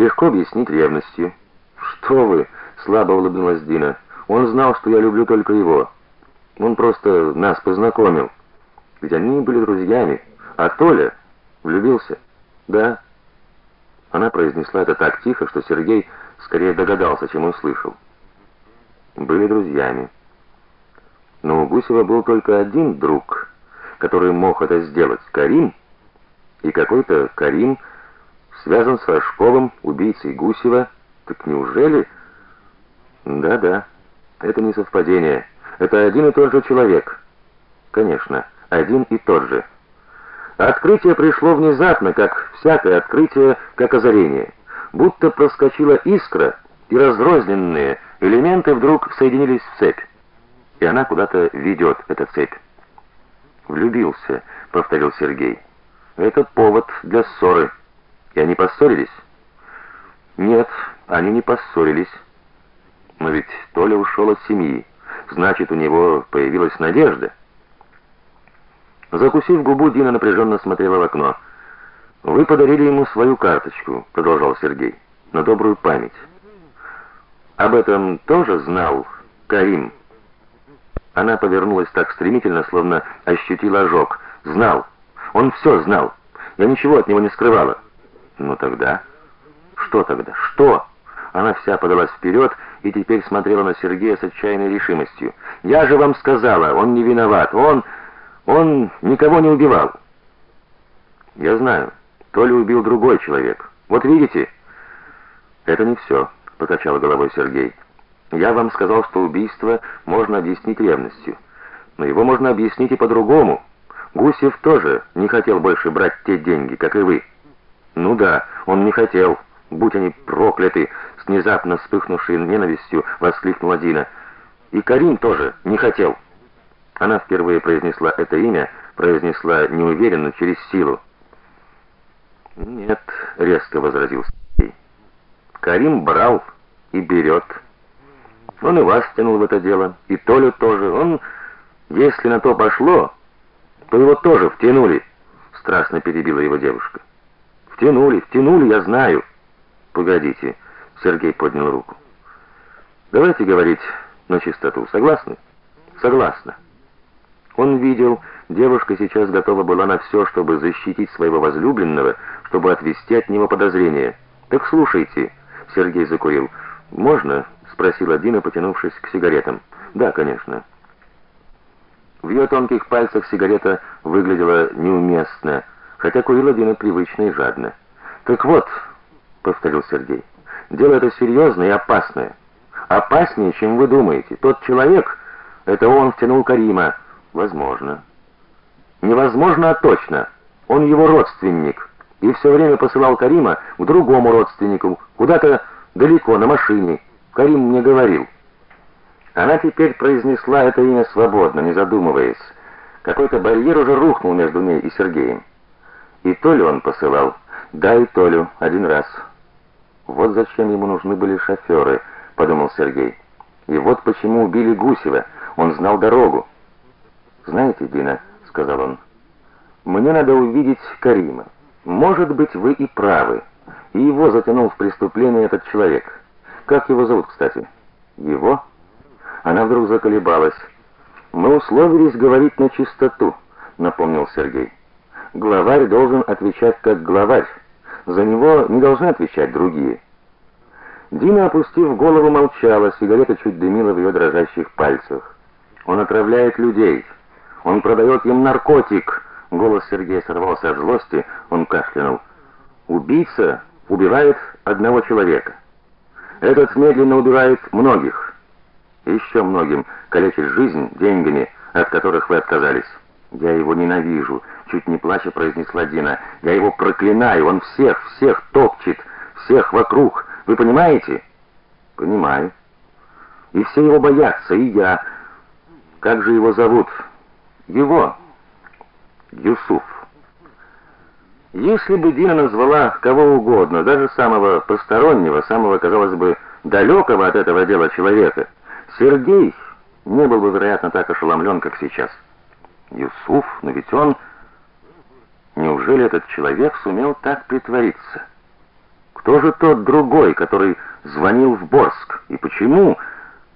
легко объяснить ревностью. Что вы, слабо улыбнулась Дина. Он знал, что я люблю только его. Он просто нас познакомил. Ведь они были друзьями. А Толя влюбился. Да. Она произнесла это так тихо, что Сергей скорее догадался, чем услышал. Были друзьями. Но у Гусева был только один друг, который мог это сделать Карим, и какой-то Карим связан с Рожковым, убийцей Гусева. Так неужели? Да-да. Это не совпадение. Это один и тот же человек. Конечно, один и тот же. Открытие пришло внезапно, как всякое открытие, как озарение. Будто проскочила искра, и разрозненные элементы вдруг соединились в цепь. И она куда-то ведет, эта цепь. Влюбился, повторил Сергей. Это повод для ссоры. И они поссорились? Нет, они не поссорились. Но ведь Толя ушел от семьи. Значит, у него появилась надежда. Закусив губу, Дина напряженно смотрела в окно. Вы подарили ему свою карточку, продолжал Сергей. На добрую память. Об этом тоже знал Карим. Она повернулась так стремительно, словно ощутила ожог. Знал. Он все знал. Я ничего от него не скрывала. Ну тогда что тогда? Что? Она вся подалась вперед и теперь смотрела на Сергея с отчаянной решимостью. Я же вам сказала, он не виноват. Он он никого не убивал. Я знаю. То ли убил другой человек. Вот видите? Это не все, покачал головой Сергей. Я вам сказал, что убийство можно объяснить ревностью, но его можно объяснить и по-другому. Гусев тоже не хотел больше брать те деньги, как и вы. Ну да, он не хотел. Будь они прокляты, с внезапно вспыхнувшей ненавистью воскликнула Дина. И Карим тоже не хотел. Она впервые произнесла это имя, произнесла неуверенно, через силу. "Нет", резко возразил Сергей. "Карим брал и берет. Он и вас тянул в это дело, и Толю тоже. Он, если на то пошло, то его тоже втянули", страстно перебила его девушка. "Втянули, втянули, я знаю". "Погодите", Сергей поднял руку. "Давайте говорить на чистоту. Согласны?" "Согласна". Он видел, девушка сейчас готова была на все, чтобы защитить своего возлюбленного, чтобы отвести от него подозрения. Так слушайте, Сергей закурил. Можно? спросила Дина, потянувшись к сигаретам. Да, конечно. В ее тонких пальцах сигарета выглядела неуместно, хотя курила Дина привычно и жадно. Так вот, повторил Сергей. Дело это серьезное и опасное. Опаснее, чем вы думаете. Тот человек это он втянул Карима. Возможно. Невозможно, а точно. Он его родственник и все время посылал Карима к другому родственнику, куда-то далеко на машине. Карим мне говорил. Она теперь произнесла это имя свободно, не задумываясь. Какой-то барьер уже рухнул между ней и Сергеем. И Толю он посылал. Да, и Толю один раз. Вот зачем ему нужны были шоферы, подумал Сергей. И вот почему убили Гусева. Он знал дорогу. Знаете, Дина, сказал он. Мне надо увидеть Карима. Может быть, вы и правы. И его затянул в преступление этот человек. Как его зовут, кстати? Его? Она вдруг заколебалась. Мы условились говорить на чистоту, напомнил Сергей. Главарь должен отвечать как главарь. За него не должны отвечать другие. Дина, опустив голову, молчала, сигарета чуть дымила в ее дрожащих пальцах. Он отравляет людей. Он продает им наркотик. Голос Сергея сорвался от злости, он кашлянул. Убийца убивает одного человека. Этот медленно убивает многих. Еще многим калечит жизнь деньгами, от которых вы отказались. Я его ненавижу, чуть не плача произнесла Дина. Я его проклинаю, он всех, всех топчет, всех вокруг. Вы понимаете? Понимаю. И все его боятся, и я. Как же его зовут? Его Юсуф. Если бы Дина назвала кого угодно, даже самого постороннего, самого, казалось бы, далекого от этого дела человека, Сергей не был бы, вероятно, так ошеломлен, как сейчас. Юсуф, но ведь он Неужели этот человек сумел так притвориться? Кто же тот другой, который звонил в Борск, и почему